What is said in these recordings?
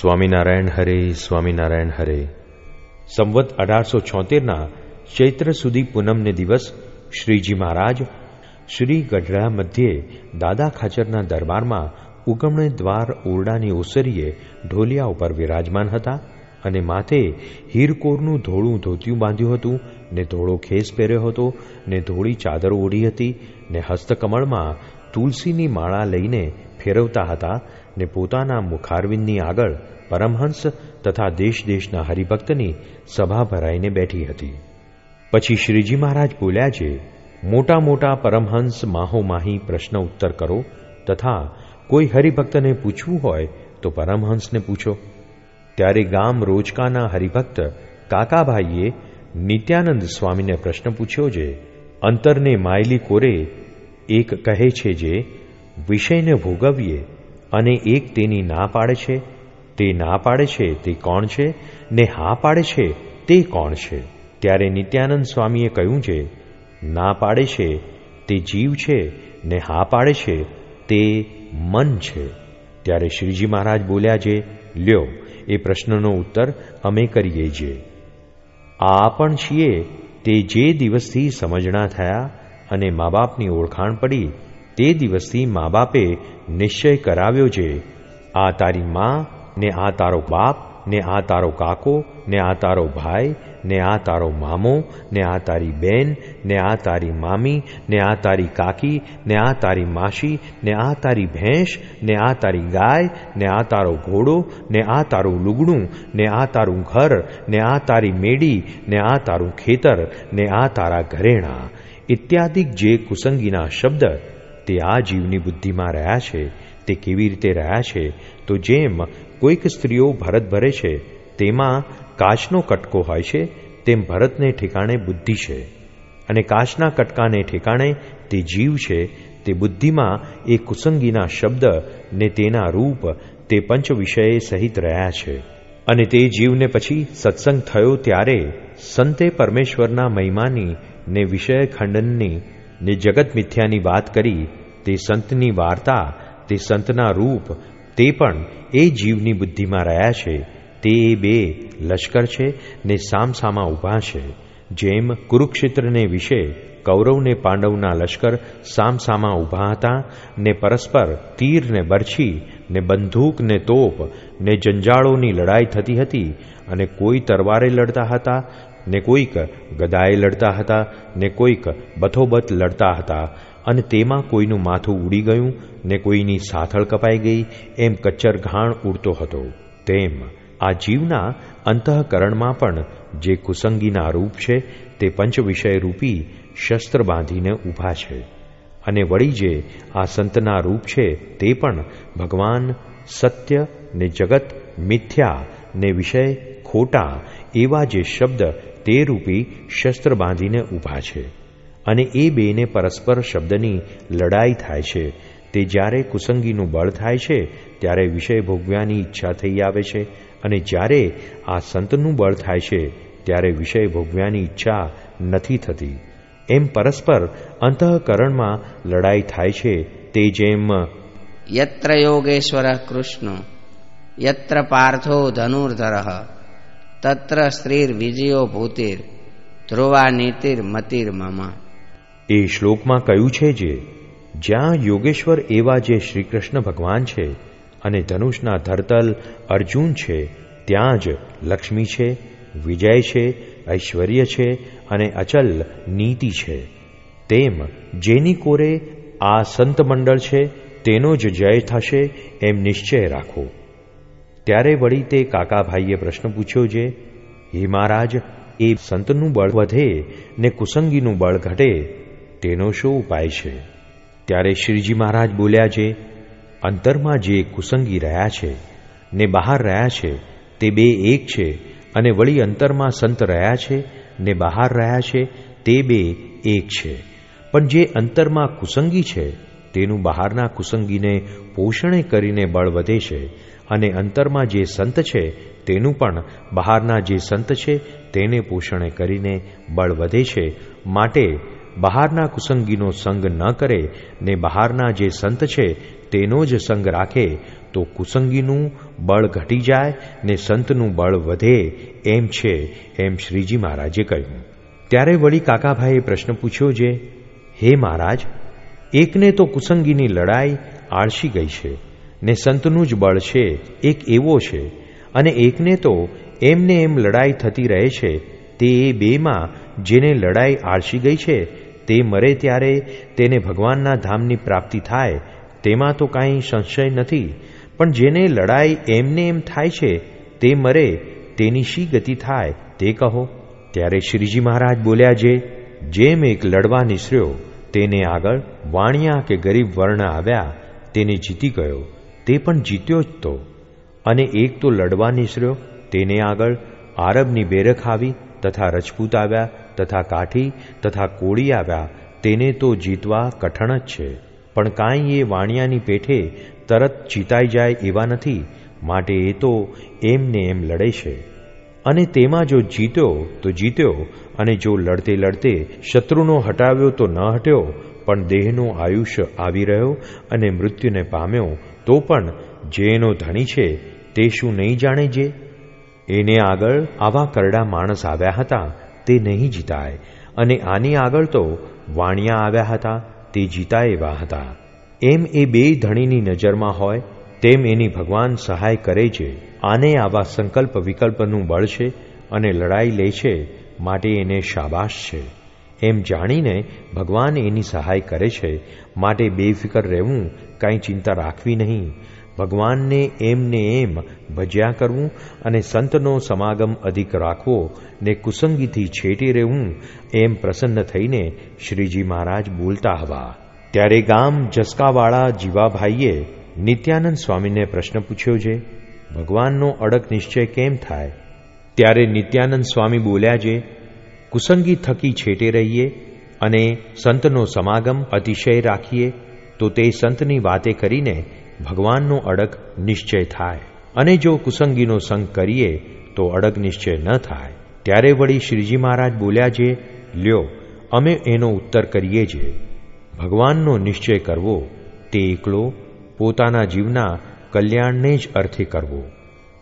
સ્વામિનારાયણ હરે સ્વામિનારાયણ હરે. સંવત અઢારસો છોતેરના ચૈત્ર સુધી પૂનમને દિવસ શ્રીજી મહારાજ શ્રી ગઢડા મધ્યે દાદા ખાચરના દરબારમાં ઉગમણે દ્વાર ઓરડાની ઓસરીએ ઢોલિયા ઉપર વિરાજમાન હતા અને માથે હીરકોરનું ધોળું ધોતિયું બાંધ્યું હતું, ને ધોળો ખેસ પહેર્યો હતો, ને ધોળી ચાદર ઓઢી હતી, ને હસ્તકમળમાં તુલસીની માળા લઈને ફેરવતા હતા ને પોતાના મુખારવિંદની આગળ પરમહંસ તથા દેશ દેશના હરિભક્તની સભા ભરાઈને બેઠી હતી. પછી શ્રીજી મહારાજ બોલ્યા છે, મોટા મોટા પરમહંસ માહોમાહી પ્રશ્ન ઉત્તર કરો, તથા કોઈ હરિભક્તને પૂછવું હોય તો પરમહંસને પૂછો. ત્યારે ગામ રોજકાના હરિભક્ત કાકાભાઈએ નિત્યાનંદ સ્વામીને પ્રશ્ન પૂછ્યો છે, અંતરને માયલી કોરે એક કહે છે જે, વિષયને ભોગવીએ અને એક તેની ના પાડે છે? તે ના પાડે છે તે કોણ છે? ને હા પાડે છે તે કોણ છે? ત્યારે નિત્યાનંદ સ્વામીએ કહ્યું છે, ના પાડે છે તે જીવ છે, ને હા પાડે છે તે મન છે. ત્યારે શ્રીજી મહારાજ બોલ્યા છે, લ્યો, એ પ્રશ્નનો ઉત્તર અમે કરીએ છીએ આ પણ છીએ તે જે દિવસથી સમજણા થયા અને મા બાપની ઓળખાણ પડી તે દિવસથી મા બાપે નિશ્ચય કરાવ્યો છે આ તારી મા ને આ તારો બાપ ને આ તારો કાકો ને આ તારો ભાઈ ને આ તારો મામો ને આ તારી બેન ને આ તારી મામી ને આ તારી કાકી ને આ તારી માસી ને આ તારી ભેંસ ને આ તારી ગાય ને આ તારો ઘોડો ને આ તારું લુગડું ને આ તારું ઘર ને આ તારી મેડી ને આ તારું ખેતર ને આ તારા ઘરેણા ઇત્યાદિક જે કુસંગીના શબ્દ તે આ જીવની બુદ્ધિમાં રહ્યા છે, તે કેવી રીતે રહ્યા છે? તો જેમ કોઈક સ્ત્રીઓ ભરત ભરે છે, તેમાં કાચનો કટકો હોય છે, તેમ ભરતને ઠેકાણે બુદ્ધિ છે. અને કાચના કટકાને ઠેકાણે તે જીવ છે, તે બુદ્ધિમાં એ કુસંગીના શબ્દ ને તેના રૂપ, તે પંચ વિષયે સહિત રહ્યા છે. અને તે જીવને પછી સત્સંગ થયો ત્યારે સંતે પરમેશ્વરના મહિમાની ને વિષય ખંડનની ને જગત મિથ્યાની વાત કરી, તે સંતની વાર્તા, તે સંતના રૂપ, તે પણ એ જીવની બુદ્ધિમાં રહ્યા છે. તે બે લશ્કર છે ને સામસામા ઊભા છે. જેમ કુરુક્ષેત્રને વિશે કૌરવને પાંડવના લશ્કર સામસામા ઊભા હતા, ને પરસ્પર તીર ને બરછી, ને બંદૂક, ને તોપ, ને જંજાળોની લડાઈ થતી હતી અને કોઈ તરવારે લડતા હતા ને કોઈક ગદાએ લડતા હતા, ને કોઈક બથોબત લડતા હતા. અને તેમાં કોઈનું માથું ઉડી ગયું, ને કોઈની સાથળ કપાઈ ગઈ, એમ કચ્ચર ઘાણ ઉડતો હતો. તેમ આ જીવના અંતઃકરણમાં પણ જે કુસંગીના રૂપ છે, તે પંચવિષય રૂપી શસ્ત્ર બાંધીને ઊભા છે. અને વળી જે આ સંતના રૂપ છે, તે પણ ભગવાન, સત્ય ને જગત, મિથ્યા ને વિષય ખોટા એવા જે શબ્દ તે રૂપી શસ્ત્ર બાંધીને ઊભા છે અને એ બેને પરસ્પર શબ્દની લડાઈ થાય છે. તે જ્યારે કુસંગીનું બળ થાય છે, ત્યારે વિષય ભોગવ્યાની ઈચ્છા થઈ આવે છે અને જ્યારે આ સંતનું બળ થાય છે, ત્યારે વિષય ભોગવ્યાની ઈચ્છા નથી થતી. એમ પરસ્પર અંતઃકરણમાં લડાઈ થાય છે તે જેમ યત્ર યોગેશ્વર કૃષ્ણ, યત્ર પાર્થો ધનુર્ધર તત્ર સ્ત્રીર વિજયો ભૂતિર ધ્રુવા નીતિર મતિર મમા એ શ્લોકમાં કહ્યું છે જે, જ્યાં યોગેશ્વર એવા જે શ્રી કૃષ્ણ ભગવાન છે અને ધનુષના ધરતલ અર્જુન છે, ત્યાં જ લક્ષ્મી છે, વિજય છે, ઐશ્વર્ય છે અને અચલ નીતિ છે. તેમ જેની કોરે આ સંત મંડળ છે, તેનો જ જય થશે એમ નિશ્ચય રાખો. ત્યારે વળી તે કાકાભાઈએ પ્રશ્ન પૂછ્યો છે હે મહારાજ, એ સંતનું બળ વધે ને કુસંગીનું બળ ઘટે, તેનો શું ઉપાય છે? ત્યારે શ્રીજી મહારાજ બોલ્યા છે અંતરમાં જે કુસંગી રહ્યા છે ને બહાર રહ્યા છે, તે બે એક છે અને વળી અંતરમાં સંત રહ્યા છે ને બહાર રહ્યા છે, તે બે એક છે. પણ જે અંતરમાં કુસંગી છે તેનું બહારના કુસંગીને પોષણે કરીને બળ વધે છે અને અંતરમાં જે સંત છે તેનું પણ બહારના જે સંત છે તેને પોષણે કરીને બળ વધે છે. માટે બહારના કુસંગીનો સંગ ન કરે ને બહારના જે સંત છે તેનો જ સંગ રાખે તો કુસંગીનું બળ ઘટી જાય ને સંતનું બળ વધે એમ છે એમ શ્રીજી મહારાજે કહ્યું. ત્યારે વળી કાકાભાઈએ પ્રશ્ન પૂછ્યો જે, હે મહારાજ એકને તો કુસંગીની લડાઈ આળસી ગઈ છે, ને સંતનું જ બળ છે, એક એવો છે, અને એકને તો એમને એમ લડાઈ થતી રહે છે, તે એ બેમાં જેને લડાઈ આળસી ગઈ છે, તે મરે ત્યારે તેને ભગવાનના ધામની પ્રાપ્તિ થાય, તેમાં તો કાંઈ સંશય નથી, પણ જેને લડાઈ એમને એમ થાય છે, તે મરે, તેની શી ગતિ થાય, તે કહો. ત્યારે શ્રીજી મહારાજ બોલ્યા, જે, જેમ એક લડવા નિસર્યો તેને આગળ વાણિયા કે ગરીબ વર્ણ આવ્યા, તેને જીતી ગયો. તે પણ જીત્યો જ તો. અને એક તો લડવા નિસર્યો, તેને આગળ આરબની બેરખ આવી, તથા રજપૂત આવ્યા, તથા કાઠી, તથા કોળી આવ્યા. તેને તો જીતવા કઠણ જ છે. પણ કાંઈ એ વાણિયાની પેઠે તરત જીતાઈ જાય એવા નથી. માટે એ તો એમને એમ લડે છે. અને તેમાં જો જીત્યો, તો જીત્યો, અને જો લડતે લડતે શત્રુનો હટાવ્યો, તો ન હટ્યો, પણ દેહનું આયુષ્ય આવી રહ્યો અને મૃત્યુને પામ્યો, તો પણ જેનો ધણી છે, તે શું નહીં જાણે જે? એને આગળ આવા કરડા માણસ આવ્યા હતા, તે નહીં જીતાય. અને આની આગળ તો વાણિયા આવ્યા હતા, તે જીતા એવા હતા. એમ એ બે ધણીની નજરમાં હોય તેમ એની ભગવાન સહાય કરે છે. આને આવા સંકલ્પ વિકલ્પનું બળ છે અને લડાઈ લે છે માટે એને શાબાશ છે. એમ જાણીને ભગવાન એની સહાય કરે છે માટે બેફિકર રહેવું કાંઈ ચિંતા રાખવી નહીં. ભગવાનને એમને એમ ભજ્યા કરવું અને સંતનો સમાગમ અધિક રાખવો ને કુસંગીથી છેટી રહેવું એમ પ્રસન્ન થઈને શ્રીજી મહારાજ બોલતા હવા. ત્યારે ગામ જસકાવાળા જીવાભાઈએ નિત્યાનંદ સ્વામીને પ્રશ્ન પૂછ્યો છે, ભગવાનનો અડક નિશ્ચય કેમ થાય? ત્યારે નિત્યાનંદ સ્વામી બોલ્યા છે, કુસંગી થકી છેટે રહીએ અને સંતનો સમાગમ અતિશય રાખીએ, તો તે સંતની વાતે કરીને ભગવાનનો અડગ નિશ્ચય થાય. અને જો કુસંગીનો સંગ કરીએ, તો અડગ નિશ્ચય ન થાય. ત્યારે વળી શ્રીજી મહારાજ બોલ્યા છે, લ્યો, અમે એનો ઉત્તર કરીએ છીએ. ભગવાનનો નિશ્ચય કરવો તે એકલો પોતાના જીવના કલ્યાણને જ અર્થે કરવો.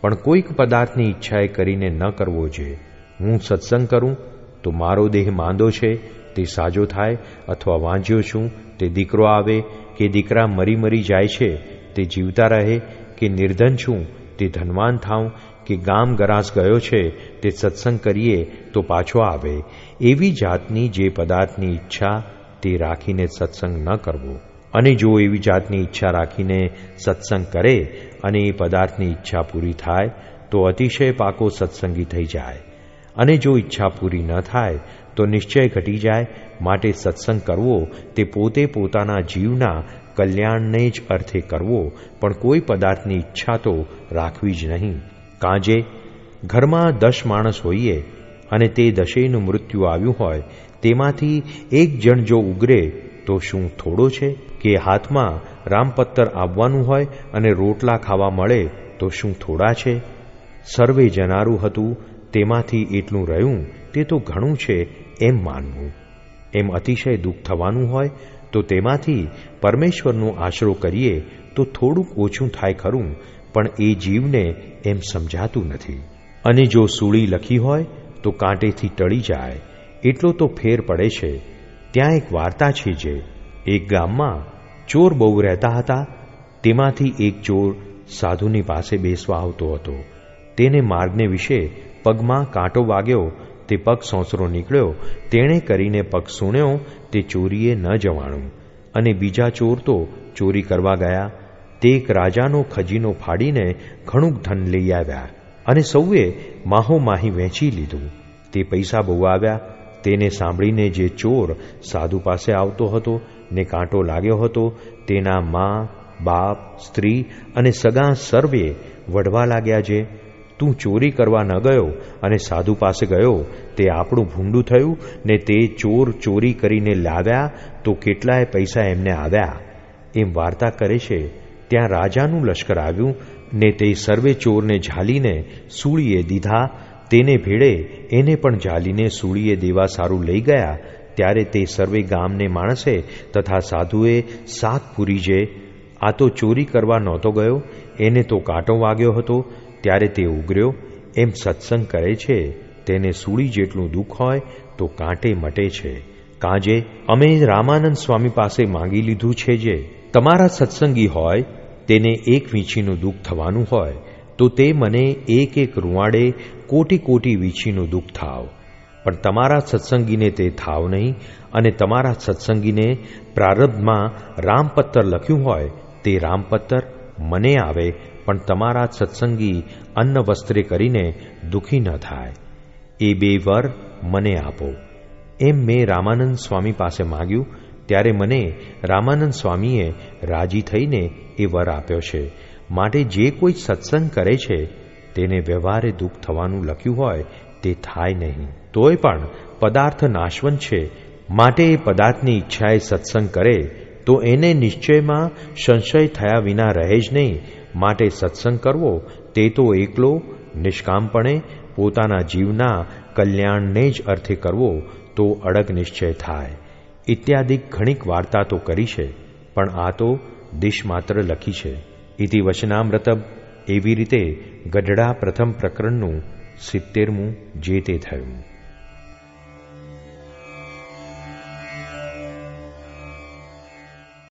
પણ કોઈક પદાર્થની ઈચ્છાએ કરીને ન કરવો જોઈએ હું સત્સંગ કરું, તો મારો દેહ માંદો છે, તે સાજો થાય અથવા વાંચ્યો છું, તે દીકરો આવે કે દીકરા મરી મરી જાય છે, તે જીવતા રહે કે નિર્ધન છું, તે ધનવાન થાઉં કે ગામ ગરાસ ગયો છે, તે સત્સંગ કરીએ તો પાછો આવે. એવી જાતની જે પદાર્થની ઈચ્છા, તે રાખીને સત્સંગ ન કરવો. અને જો એવી જાતની ઈચ્છા રાખીને સત્સંગ કરે અને એ પદાર્થની ઈચ્છા પૂરી થાય, તો અતિશય પાકો સત્સંગી થઈ જાય. અને જો ઈચ્છા પૂરી ન થાય, તો નિશ્ચય ઘટી જાય. માટે સત્સંગ કરવો તે પોતે પોતાના જીવના કલ્યાણને જ અર્થે કરવો, પણ કોઈ પદાર્થની ઈચ્છા તો રાખવી જ નહીં. કાંજે, ઘરમાં દસ માણસ હોઈએ અને તે દશેયનું મૃત્યુ આવ્યું હોય, તેમાંથી એક જણ જો ઉગરે તો શું થોડો છે? કે હાથમાં રામપત્તર આવવાનું હોય અને રોટલા ખાવા મળે તો શું થોડા છે? સર્વે જનારું હતું, તેમાંથી એટલું રહ્યું, તે તો ઘણું છે, એમ માનવું. એમ અતિશય દુઃખ થવાનું હોય, તો તેમાંથી પરમેશ્વરનો આશરો કરીએ તો થોડુંક ઓછું થાય ખરું, પણ એ જીવને એમ સમજાતું નથી. અને જો સૂળી લખી હોય, તો કાંટેથી ટળી જાય, એટલો તો ફેર પડે છે ત્યાં એક વાર્તા છે જે એક ગામમાં ચોર બહુ રહેતા હતા. તેમાંથી એક ચોર સાધુની પાસે બેસવા આવતો હતો. તેને માર્ગને વિશે પગમાં કાંટો વાગ્યો, તે પગ સોંસરો નીકળ્યો. તેણે કરીને પગ સૂણ્યો, તે ચોરીએ ન જવાણું. અને બીજા ચોર તો ચોરી કરવા ગયા. તે એક રાજાનો ખજીનો ફાડીને ઘણું ધન લઈ આવ્યા અને સૌએ માહો માહી વહેંચી લીધું. તે પૈસા બહુ આવ્યા. તેને સાંભળીને જે ચોર સાધુ પાસે આવતો હતો ને કાંટો લાગ્યો હતો, તેના મા, બાપ, સ્ત્રી અને સગા સર્વે વઢવા લાગ્યા છે, તું ચોરી કરવા ન ગયો અને સાધુ પાસે ગયો, તે આપણું ભૂંડું થયું ને તે ચોર ચોરી કરીને લાવ્યા તો કેટલાય પૈસા એમને આવ્યા. એમ વાર્તા કરે છે. ત્યાં રાજાનું લશ્કર આવ્યું ને તે સર્વે ચોરને ઝાલીને સૂળીએ દીધા તેને ભેળે એને પણ ઝાલીને સૂળીએ દેવા સારું લઈ ગયા, ત્યારે તે સર્વે ગામને માણસે તથા સાધુએ સાત પૂરી જે આ તો ચોરી કરવા નહોતો ગયો, એને તો કાંટો વાગ્યો હતો, ત્યારે તે ઉગર્યો, એમ સત્સંગ કરે છે, તેને સૂળી જેટલું દુઃખ હોય તો કાંટે મટે છે. કાજે, અમે રામાનંદ સ્વામી પાસે માંગી લીધું છે જે, તમારા સત્સંગી હોય, તેને એક વીંછીનું દુઃખ થવાનું હોય તો તે મને એક એક રૂવાડે કોટી કોટી વીછીનું દુઃખ થાવ. પણ તમારા સત્સંગીને તે થાવ નહીં અને તમારા સત્સંગીને પ્રારબ્ધમાં રામપત્તર લખ્યું હોય તે રામપત્તર મને આવે, પણ તમારા સત્સંગી અન્ન વસ્ત્રે કરીને દુઃખી ન થાય. એ બે વર મને આપો. એમ મેં રામાનંદ સ્વામી પાસે માગ્યું, ત્યારે મને રામાનંદ સ્વામીએ રાજી થઈને એ વર આપ્યો છે. માટે જે કોઈ સત્સંગ કરે છે, તેને વ્યવહારે દુઃખ થવાનું લખ્યું હોય, તે થાય નહીં. તોય પણ પદાર્થ નાશવંત છે. માટે એ પદાર્થની ઈચ્છાએ સત્સંગ કરે, તો એને નિશ્ચયમાં સંશય થયા વિના રહે જ નહીં. માટે સત્સંગ કરવો, તે તો એકલો, નિષ્કામપણે, પોતાના જીવના કલ્યાણને જ અર્થે કરવો, તો અડગ નિશ્ચય થાય. ઇત્યાદિ ઘણીક વાર્તા તો કરી છે, પણ આ તો દિશ માત્ર લખી છે. ઇતિ વચનામ્રતબ એવી રીતે ગઢડા પ્રથમ પ્રકરણનું સિત્તેરમું જે તે થયું